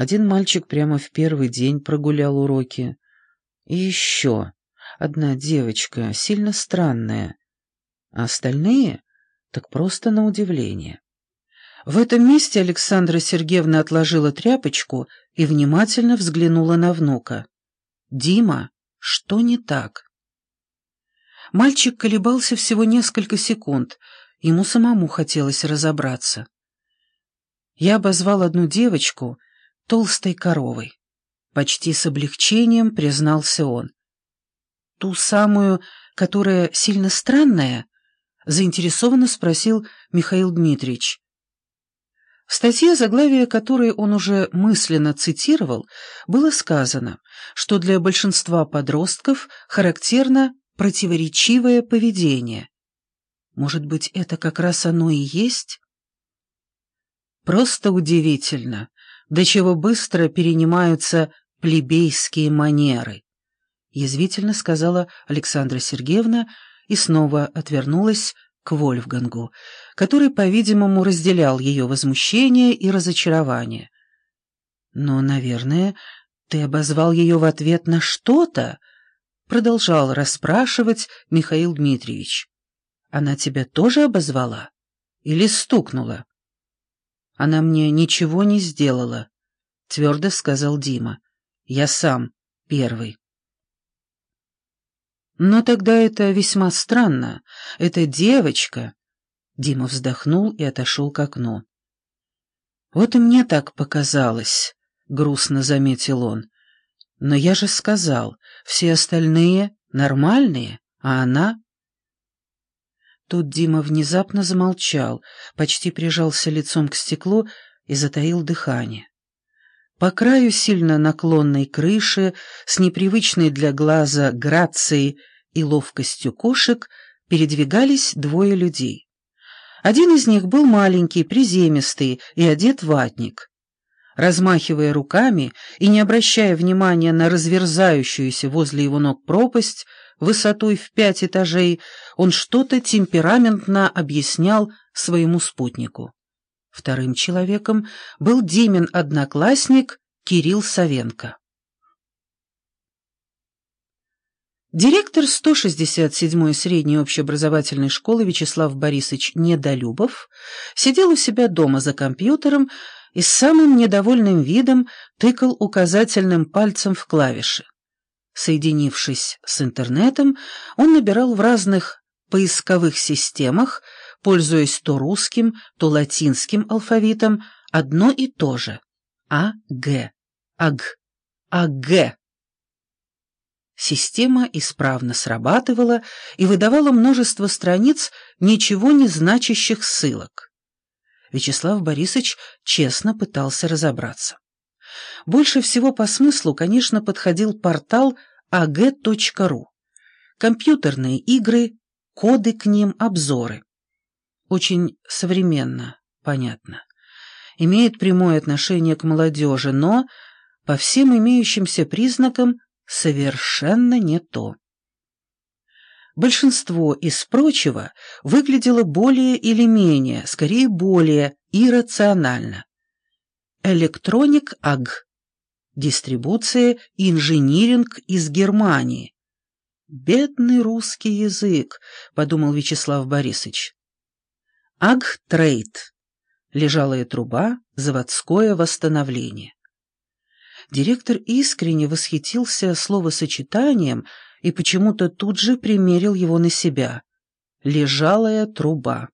Один мальчик прямо в первый день прогулял уроки. И еще одна девочка, сильно странная. А остальные так просто на удивление. В этом месте Александра Сергеевна отложила тряпочку и внимательно взглянула на внука. «Дима, что не так?» Мальчик колебался всего несколько секунд, ему самому хотелось разобраться. Я обозвал одну девочку толстой коровой. Почти с облегчением признался он. «Ту самую, которая сильно странная?» — заинтересованно спросил Михаил Дмитриевич. В статье, заглавие которой он уже мысленно цитировал, было сказано, что для большинства подростков характерно противоречивое поведение. Может быть, это как раз оно и есть? Просто удивительно, до чего быстро перенимаются плебейские манеры, язвительно сказала Александра Сергеевна и снова отвернулась к Вольфгангу, который, по-видимому, разделял ее возмущение и разочарование. «Но, наверное, ты обозвал ее в ответ на что-то?» продолжал расспрашивать Михаил Дмитриевич. «Она тебя тоже обозвала? Или стукнула?» «Она мне ничего не сделала», — твердо сказал Дима. «Я сам первый». «Но тогда это весьма странно. Эта девочка...» Дима вздохнул и отошел к окну. «Вот и мне так показалось», — грустно заметил он. «Но я же сказал, все остальные нормальные, а она...» Тут Дима внезапно замолчал, почти прижался лицом к стеклу и затаил дыхание. По краю сильно наклонной крыши, с непривычной для глаза грацией и ловкостью кошек, передвигались двое людей. Один из них был маленький, приземистый и одет ватник. Размахивая руками и не обращая внимания на разверзающуюся возле его ног пропасть, высотой в пять этажей, он что-то темпераментно объяснял своему спутнику. Вторым человеком был Димин одноклассник Кирилл Савенко. Директор 167-й средней общеобразовательной школы Вячеслав Борисович Недолюбов сидел у себя дома за компьютером и с самым недовольным видом тыкал указательным пальцем в клавиши. Соединившись с интернетом, он набирал в разных поисковых системах, пользуясь то русским, то латинским алфавитом, одно и то же — А-Г, АГ, АГ. Система исправно срабатывала и выдавала множество страниц ничего не значащих ссылок. Вячеслав Борисович честно пытался разобраться. Больше всего по смыслу, конечно, подходил портал ag.ru. Компьютерные игры, коды к ним, обзоры. Очень современно, понятно. Имеет прямое отношение к молодежи, но, по всем имеющимся признакам, совершенно не то. Большинство из прочего выглядело более или менее, скорее более, иррационально. Электроник АГ. Дистрибуция инжиниринг из Германии. «Бедный русский язык», — подумал Вячеслав Борисович. Аг-трейд. Лежалая труба, заводское восстановление. Директор искренне восхитился словосочетанием и почему-то тут же примерил его на себя. Лежалая труба.